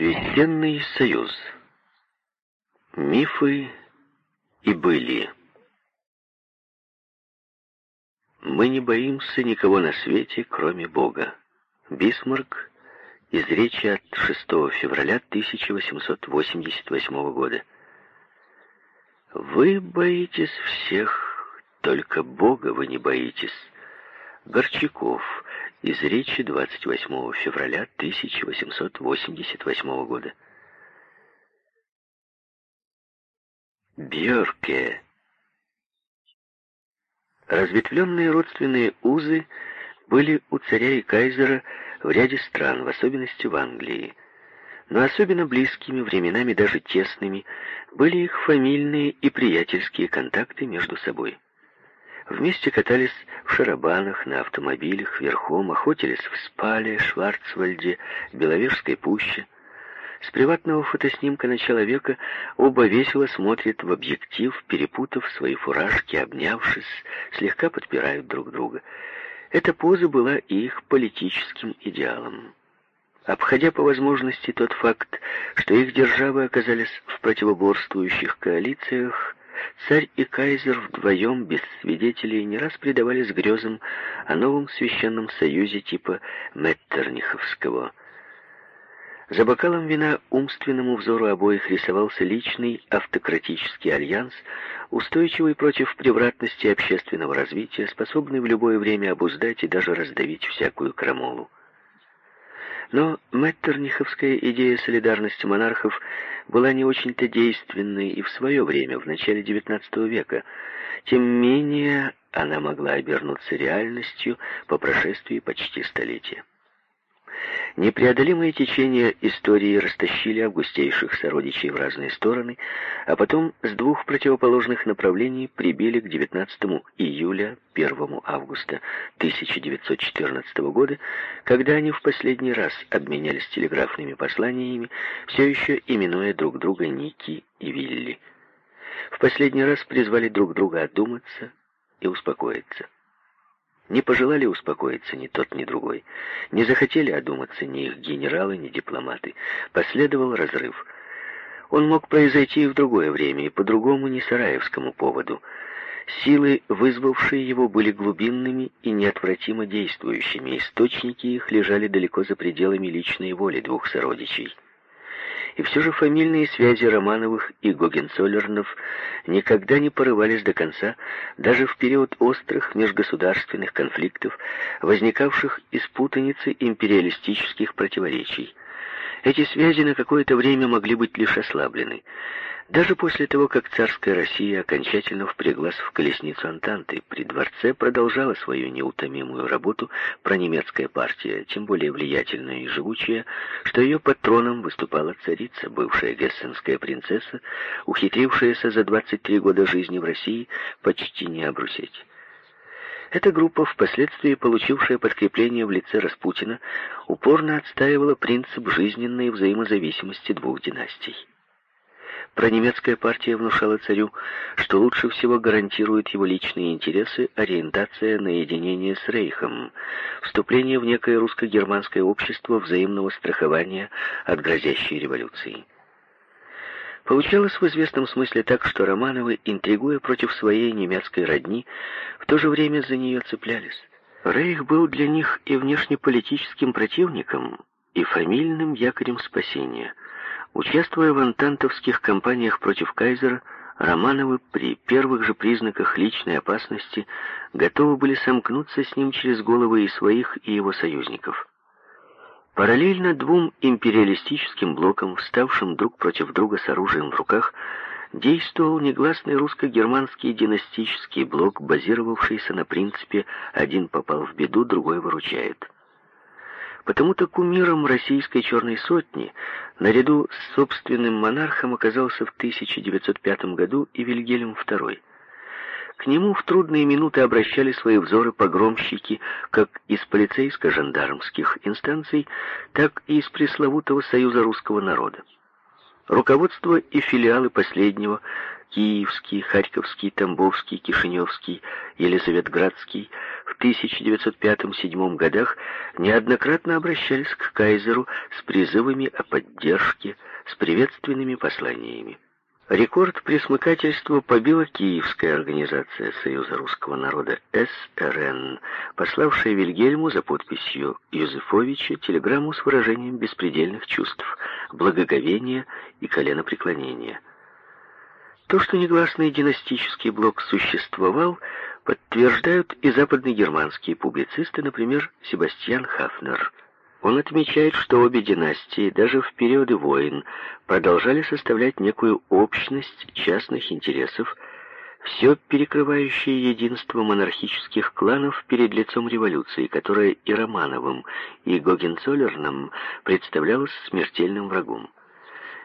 Священный союз. Мифы и были. Мы не боимся никого на свете, кроме Бога. Бисмарк из речи от 6 февраля 1888 года. Вы боитесь всех, только Бога вы не боитесь. Горчаков из речи 28 февраля 1888 года. Бьорке. Разветвленные родственные узы были у царя и кайзера в ряде стран, в особенности в Англии. Но особенно близкими, временами даже тесными, были их фамильные и приятельские контакты между собой. Вместе катались в шарабанах, на автомобилях, верхом, охотились в Спале, Шварцвальде, Беловежской пуще. С приватного фотоснимка на человека оба весело смотрят в объектив, перепутав свои фуражки, обнявшись, слегка подпирают друг друга. Эта поза была их политическим идеалом. Обходя по возможности тот факт, что их державы оказались в противоборствующих коалициях, Царь и кайзер вдвоем, без свидетелей, не раз предавались грезам о новом священном союзе типа Меттерниховского. За бокалом вина умственному взору обоих рисовался личный автократический альянс, устойчивый против превратности общественного развития, способный в любое время обуздать и даже раздавить всякую крамолу. Но Меттерниховская идея солидарности монархов была не очень-то действенной и в свое время, в начале XIX века. Тем менее она могла обернуться реальностью по прошествии почти столетия. Непреодолимые течения истории растащили августейших сородичей в разные стороны, а потом с двух противоположных направлений прибили к 19 июля 1 августа 1914 года, когда они в последний раз обменялись телеграфными посланиями, все еще именуя друг друга Ники и Вилли. В последний раз призвали друг друга одуматься и успокоиться. Не пожелали успокоиться ни тот, ни другой. Не захотели одуматься ни их генералы, ни дипломаты. Последовал разрыв. Он мог произойти и в другое время, и по другому не сараевскому поводу. Силы, вызвавшие его, были глубинными и неотвратимо действующими. Источники их лежали далеко за пределами личной воли двух сородичей. И все же фамильные связи Романовых и Гогенцоллернов никогда не порывались до конца, даже в период острых межгосударственных конфликтов, возникавших из путаницы империалистических противоречий. Эти связи на какое-то время могли быть лишь ослаблены. Даже после того, как царская Россия окончательно впряглась в колесницу Антанты, при дворце продолжала свою неутомимую работу пронемецкая партия, тем более влиятельная и живучая, что ее патроном выступала царица, бывшая гессенская принцесса, ухитрившаяся за 23 года жизни в России почти не обрусеть. Эта группа, впоследствии получившая подкрепление в лице Распутина, упорно отстаивала принцип жизненной взаимозависимости двух династий. Пронемецкая партия внушала царю, что лучше всего гарантирует его личные интересы ориентация на единение с Рейхом, вступление в некое русско-германское общество взаимного страхования от грозящей революции. Получалось в известном смысле так, что Романовы, интригуя против своей немецкой родни, в то же время за нее цеплялись. Рейх был для них и внешнеполитическим противником, и фамильным якорем спасения – Участвуя в антантовских кампаниях против кайзера, Романовы при первых же признаках личной опасности готовы были сомкнуться с ним через головы и своих, и его союзников. Параллельно двум империалистическим блокам, вставшим друг против друга с оружием в руках, действовал негласный русско-германский династический блок, базировавшийся на принципе «один попал в беду, другой выручает». Потому-то кумиром российской черной сотни наряду с собственным монархом оказался в 1905 году и Вильгельм II. К нему в трудные минуты обращали свои взоры погромщики как из полицейско-жандармских инстанций, так и из пресловутого Союза русского народа. Руководство и филиалы последнего Киевский, Харьковский, Тамбовский, Кишиневский, Елизаветградский в в 1905-1907 годах неоднократно обращались к кайзеру с призывами о поддержке, с приветственными посланиями. Рекорд пресмыкательства побила Киевская организация Союза русского народа СРН, пославшая Вильгельму за подписью Юзефовича телеграмму с выражением беспредельных чувств, благоговения и коленопреклонения. То, что негласный династический блок существовал, подтверждают и западногерманские публицисты, например, Себастьян Хафнер – он отмечает, что обе династии даже в периоды войн продолжали составлять некую общность частных интересов, все перекрывающее единство монархических кланов перед лицом революции, которая и Романовым, и Гогенцоллерном представлялась смертельным врагом.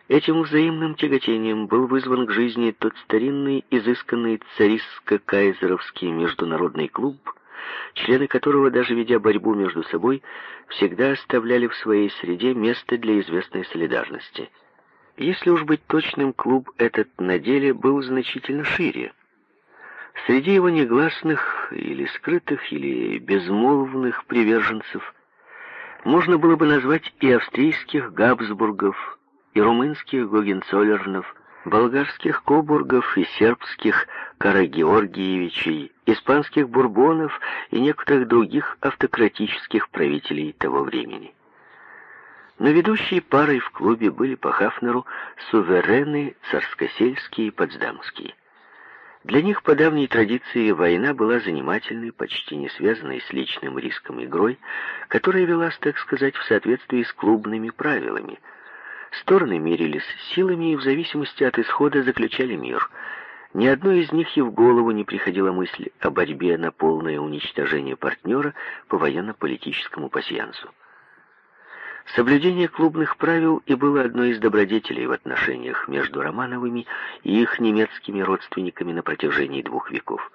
Этим взаимным тяготением был вызван к жизни тот старинный, изысканный царистско-кайзеровский международный клуб, члены которого, даже ведя борьбу между собой, всегда оставляли в своей среде место для известной солидарности. Если уж быть точным, клуб этот на деле был значительно шире. Среди его негласных или скрытых, или безмолвных приверженцев можно было бы назвать и австрийских Габсбургов, и румынских Гогенцоллернов, болгарских Кобургов и сербских Карагеоргиевичей, испанских Бурбонов и некоторых других автократических правителей того времени. Но ведущей парой в клубе были по Хафнеру суверены царскосельские и потсдамские. Для них по давней традиции война была занимательной, почти не связанной с личным риском игрой, которая велась, так сказать, в соответствии с клубными правилами – Стороны мерились силами и в зависимости от исхода заключали мир. Ни одной из них и в голову не приходила мысль о борьбе на полное уничтожение партнера по военно-политическому пасьянсу. Соблюдение клубных правил и было одной из добродетелей в отношениях между Романовыми и их немецкими родственниками на протяжении двух веков.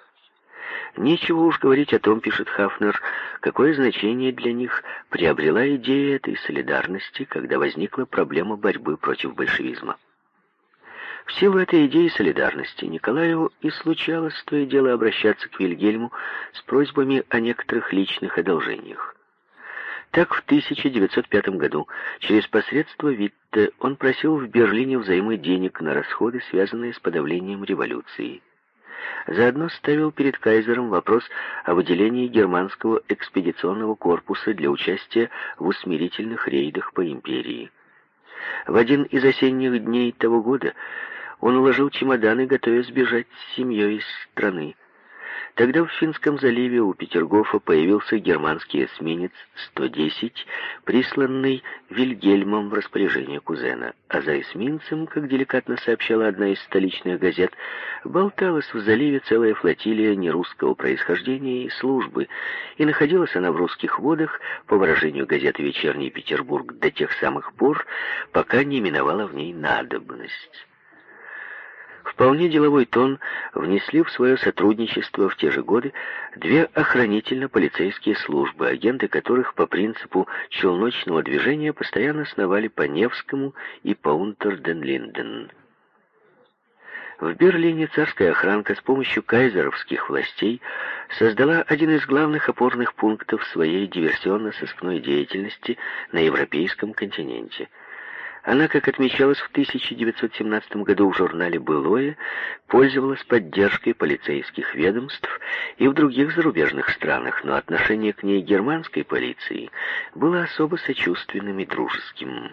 Нечего уж говорить о том, пишет Хафнер, какое значение для них приобрела идея этой солидарности, когда возникла проблема борьбы против большевизма. В силу этой идеи солидарности Николаю и случалось то и дело обращаться к Вильгельму с просьбами о некоторых личных одолжениях. Так, в 1905 году через посредство Витте он просил в Берлине взаймы денег на расходы, связанные с подавлением революции. Заодно ставил перед кайзером вопрос о выделении германского экспедиционного корпуса для участия в усмирительных рейдах по империи. В один из осенних дней того года он уложил чемоданы, готовясь сбежать с семьей из страны. Тогда в Финском заливе у Петергофа появился германский эсминец 110, присланный Вильгельмом в распоряжение кузена. А за эсминцем, как деликатно сообщала одна из столичных газет, болталась в заливе целая флотилия нерусского происхождения и службы, и находилась она в русских водах, по выражению газеты «Вечерний Петербург», до тех самых пор, пока не миновала в ней надобность. Вполне деловой тон внесли в свое сотрудничество в те же годы две охранительно-полицейские службы, агенты которых по принципу челночного движения постоянно сновали по Невскому и по Унтерден-Линден. В Берлине царская охранка с помощью кайзеровских властей создала один из главных опорных пунктов своей диверсионно-сыскной деятельности на европейском континенте – она, как отмечалось в 1917 году в журнале «Былое», пользовалась поддержкой полицейских ведомств и в других зарубежных странах, но отношение к ней германской полиции было особо сочувственным и дружеским.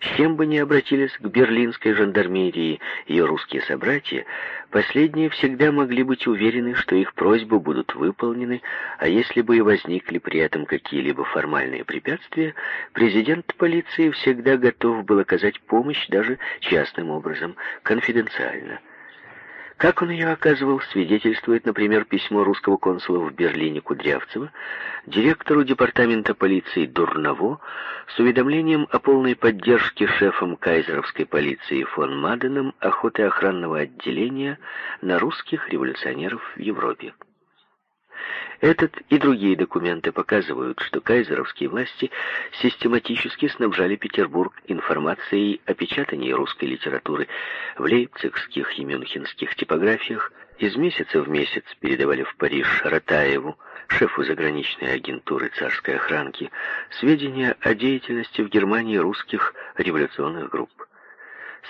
С чем бы ни обратились к берлинской жандармерии ее русские собратья, последние всегда могли быть уверены, что их просьбы будут выполнены, а если бы и возникли при этом какие-либо формальные препятствия, президент полиции всегда готов был оказать помощь даже частным образом, конфиденциально. Как он ее оказывал, свидетельствует, например, письмо русского консула в Берлине Кудрявцева директору департамента полиции Дурново с уведомлением о полной поддержке шефом кайзеровской полиции фон Маденом охоты охранного отделения на русских революционеров в Европе. Этот и другие документы показывают, что кайзеровские власти систематически снабжали Петербург информацией о печатании русской литературы в лейпцигских и мюнхенских типографиях, из месяца в месяц передавали в Париж Ратаеву, шефу заграничной агентуры царской охранки, сведения о деятельности в Германии русских революционных групп.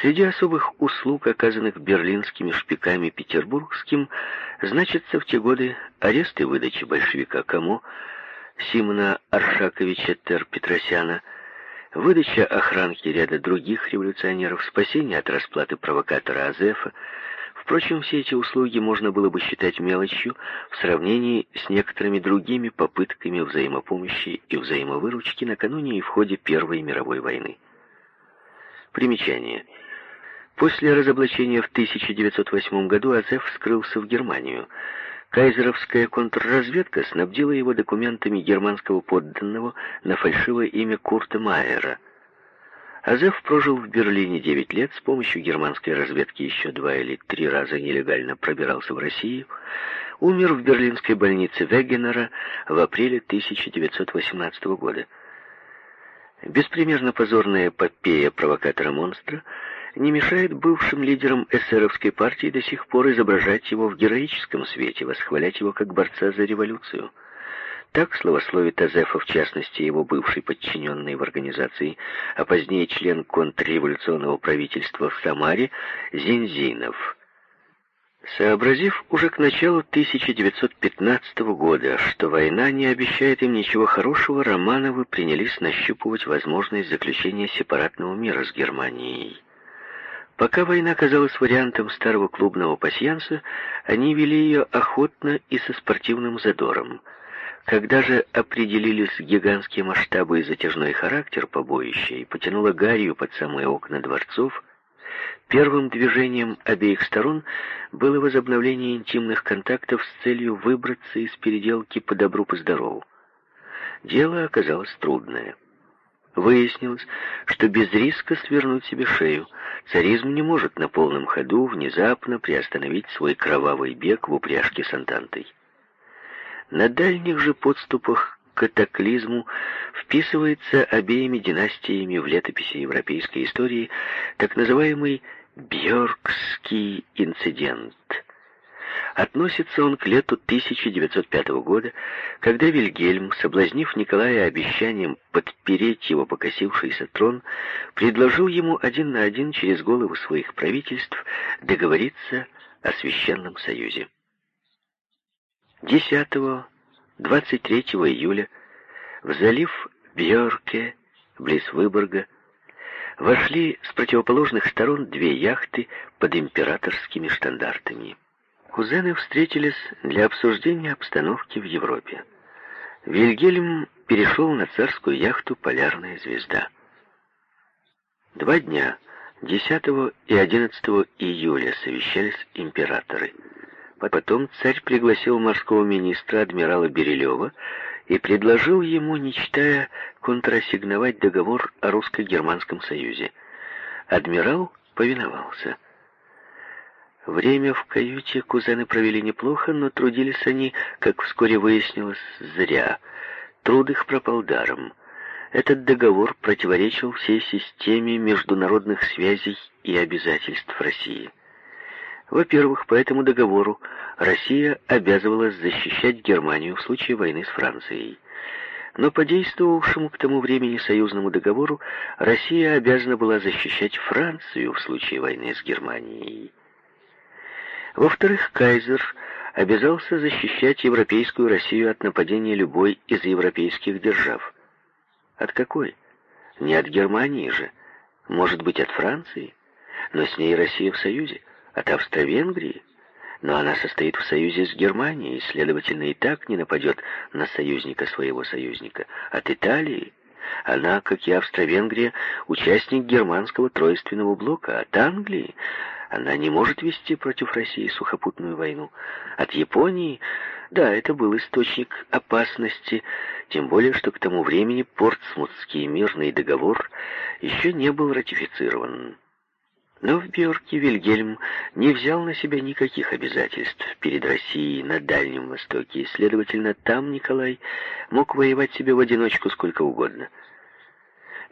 Среди особых услуг, оказанных берлинскими шпиками петербургским, значится в те годы арест и выдача большевика Камо, Симона Аршаковича Тер-Петросяна, выдача охранки ряда других революционеров, спасение от расплаты провокатора Азефа. Впрочем, все эти услуги можно было бы считать мелочью в сравнении с некоторыми другими попытками взаимопомощи и взаимовыручки накануне и в ходе Первой мировой войны. Примечание. После разоблачения в 1908 году Азеф скрылся в Германию. Кайзеровская контрразведка снабдила его документами германского подданного на фальшивое имя Курта Майера. Азеф прожил в Берлине 9 лет, с помощью германской разведки еще два или три раза нелегально пробирался в Россию, умер в берлинской больнице Вегенера в апреле 1918 года. Беспримерно позорная эпопея провокатора-монстра не мешает бывшим лидерам эсеровской партии до сих пор изображать его в героическом свете, восхвалять его как борца за революцию. Так словословит Азефа, в частности, его бывший подчиненный в организации, а позднее член контрреволюционного правительства в Самаре Зинзинов. Сообразив уже к началу 1915 года, что война не обещает им ничего хорошего, Романовы принялись нащупывать возможность заключения сепаратного мира с Германией. Пока война казалась вариантом старого клубного пасьянса, они вели ее охотно и со спортивным задором. Когда же определились гигантские масштабы и затяжной характер побоища и потянуло гарью под самые окна дворцов, первым движением обеих сторон было возобновление интимных контактов с целью выбраться из переделки по добру, по. Дело оказалось трудное. Выяснилось, что без риска свернуть себе шею царизм не может на полном ходу внезапно приостановить свой кровавый бег в упряжке с Антантой. На дальних же подступах к катаклизму вписывается обеими династиями в летописи европейской истории так называемый Бьоркский инцидент – Относится он к лету 1905 года, когда Вильгельм, соблазнив Николая обещанием подпереть его покосившийся трон, предложил ему один на один через головы своих правительств договориться о Священном Союзе. 10-23 июля в залив Бьорке, близ Выборга, вошли с противоположных сторон две яхты под императорскими штандартами кузены встретились для обсуждения обстановки в Европе. Вильгельм перешел на царскую яхту «Полярная звезда». Два дня, 10 и 11 июля, совещались императоры. Потом царь пригласил морского министра адмирала Берилева и предложил ему, не читая, контрассигновать договор о русско-германском союзе. Адмирал повиновался. Время в каюте кузены провели неплохо, но трудились они, как вскоре выяснилось, зря. Труд их пропал даром. Этот договор противоречил всей системе международных связей и обязательств России. Во-первых, по этому договору Россия обязывалась защищать Германию в случае войны с Францией. Но по действовавшему к тому времени союзному договору Россия обязана была защищать Францию в случае войны с Германией. Во-вторых, кайзер обязался защищать европейскую Россию от нападения любой из европейских держав. От какой? Не от Германии же. Может быть, от Франции? Но с ней Россия в союзе. От Австро-Венгрии? Но она состоит в союзе с Германией, следовательно, и так не нападет на союзника своего союзника. От Италии? Она, как и Австро-Венгрия, участник германского тройственного блока. От Англии? Она не может вести против России сухопутную войну. От Японии, да, это был источник опасности, тем более, что к тому времени Портсмутский мирный договор еще не был ратифицирован. Но в Бьорке Вильгельм не взял на себя никаких обязательств перед Россией на Дальнем Востоке, и, следовательно, там Николай мог воевать себе в одиночку сколько угодно.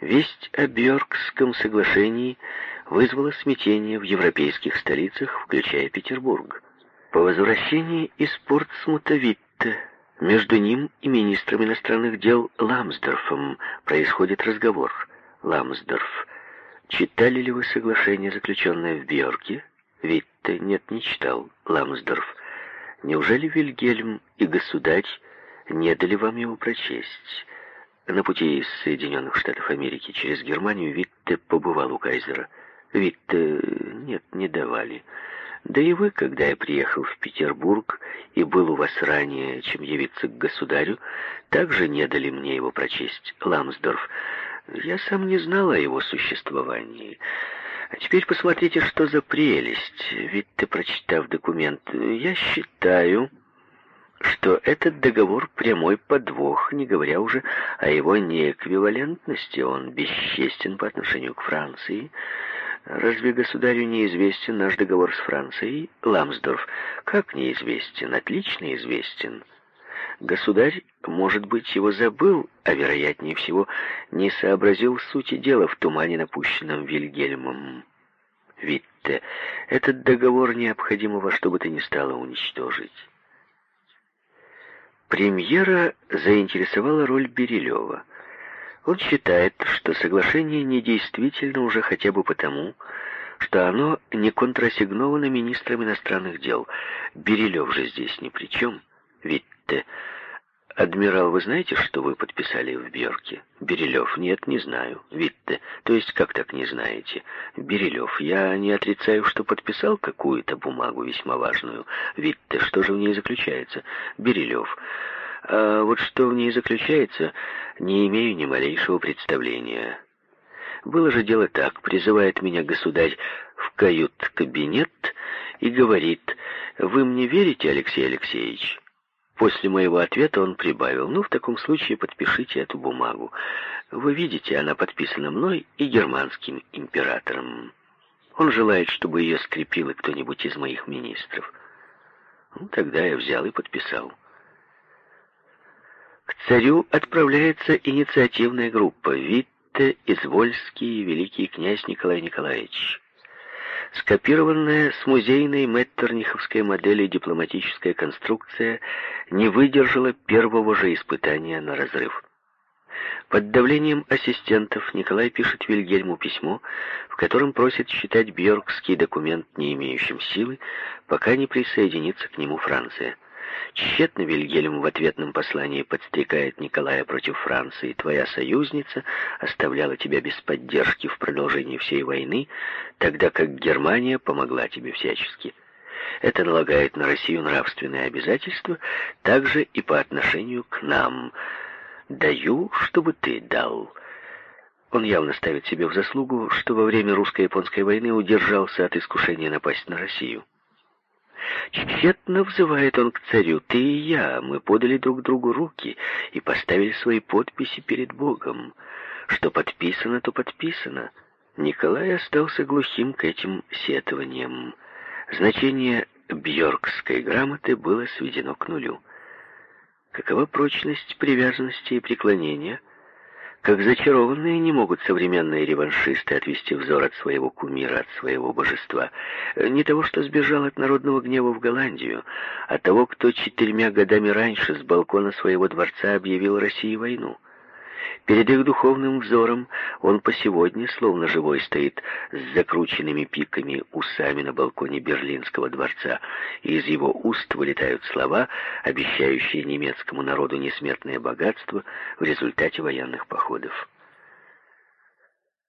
Весть о Бьоркском соглашении – вызвало смятение в европейских столицах, включая Петербург. По возвращении из Портсмута Витте между ним и министром иностранных дел Ламсдорфом происходит разговор. Ламсдорф. Читали ли вы соглашение, заключенное в Бьорке? Витте. Нет, не читал. Ламсдорф. Неужели Вильгельм и государь не дали вам его прочесть? На пути из Соединенных Штатов Америки через Германию Витте побывал у кайзера. Витте... нет, не давали. Да и вы, когда я приехал в Петербург и был у вас ранее, чем явиться к государю, также не дали мне его прочесть, Ламсдорф. Я сам не знал о его существовании. А теперь посмотрите, что за прелесть. Ведь ты, прочитав документ, я считаю, что этот договор прямой подвох, не говоря уже о его неэквивалентности. Он бесчестен по отношению к Франции. Разве государю неизвестен наш договор с Францией? Ламсдорф. Как неизвестен? Отлично известен. Государь, может быть, его забыл, а, вероятнее всего, не сообразил сути дела в тумане, напущенном Вильгельмом. Витте, этот договор необходимо во что бы то ни стало уничтожить. Премьера заинтересовала роль Берилева. Он считает, что соглашение недействительно уже хотя бы потому, что оно не контрасигновано министром иностранных дел. Берилев же здесь ни при чем. Витте, «Адмирал, вы знаете, что вы подписали в Бьорке?» «Берилев, нет, не знаю. Витте, то есть как так не знаете?» «Берилев, я не отрицаю, что подписал какую-то бумагу весьма важную. Витте, что же в ней заключается?» «Берилев, а вот что в ней заключается, не имею ни малейшего представления». Было же дело так, призывает меня государь в кают-кабинет и говорит, «Вы мне верите, Алексей Алексеевич?» После моего ответа он прибавил, «Ну, в таком случае подпишите эту бумагу. Вы видите, она подписана мной и германским императором. Он желает, чтобы ее скрепил кто-нибудь из моих министров». Ну, тогда я взял и подписал. К царю отправляется инициативная группа Витте, Извольский и великий князь Николай Николаевич. Скопированная с музейной меттерниховской модели дипломатическая конструкция не выдержала первого же испытания на разрыв. Под давлением ассистентов Николай пишет Вильгельму письмо, в котором просит считать Бьоркский документ не имеющим силы, пока не присоединится к нему Франция. Тщетно Вильгельм в ответном послании подстрекает Николая против Франции. Твоя союзница оставляла тебя без поддержки в продолжении всей войны, тогда как Германия помогла тебе всячески. Это налагает на Россию нравственные обязательства, также и по отношению к нам. Даю, чтобы ты дал. Он явно ставит себе в заслугу, что во время русско-японской войны удержался от искушения напасть на Россию. Тщетно взывает он к царю. Ты и я, мы подали друг другу руки и поставили свои подписи перед Богом. Что подписано, то подписано. Николай остался глухим к этим сетованиям. Значение Бьоркской грамоты было сведено к нулю. Какова прочность привязанности и преклонения — как зачарованные не могут современные реваншисты отвести взор от своего кумира, от своего божества. Не того, что сбежал от народного гнева в Голландию, а того, кто четырьмя годами раньше с балкона своего дворца объявил России войну. Перед их духовным взором он по сегодня, словно живой, стоит с закрученными пиками усами на балконе Берлинского дворца, и из его уст вылетают слова, обещающие немецкому народу несметное богатство в результате военных походов.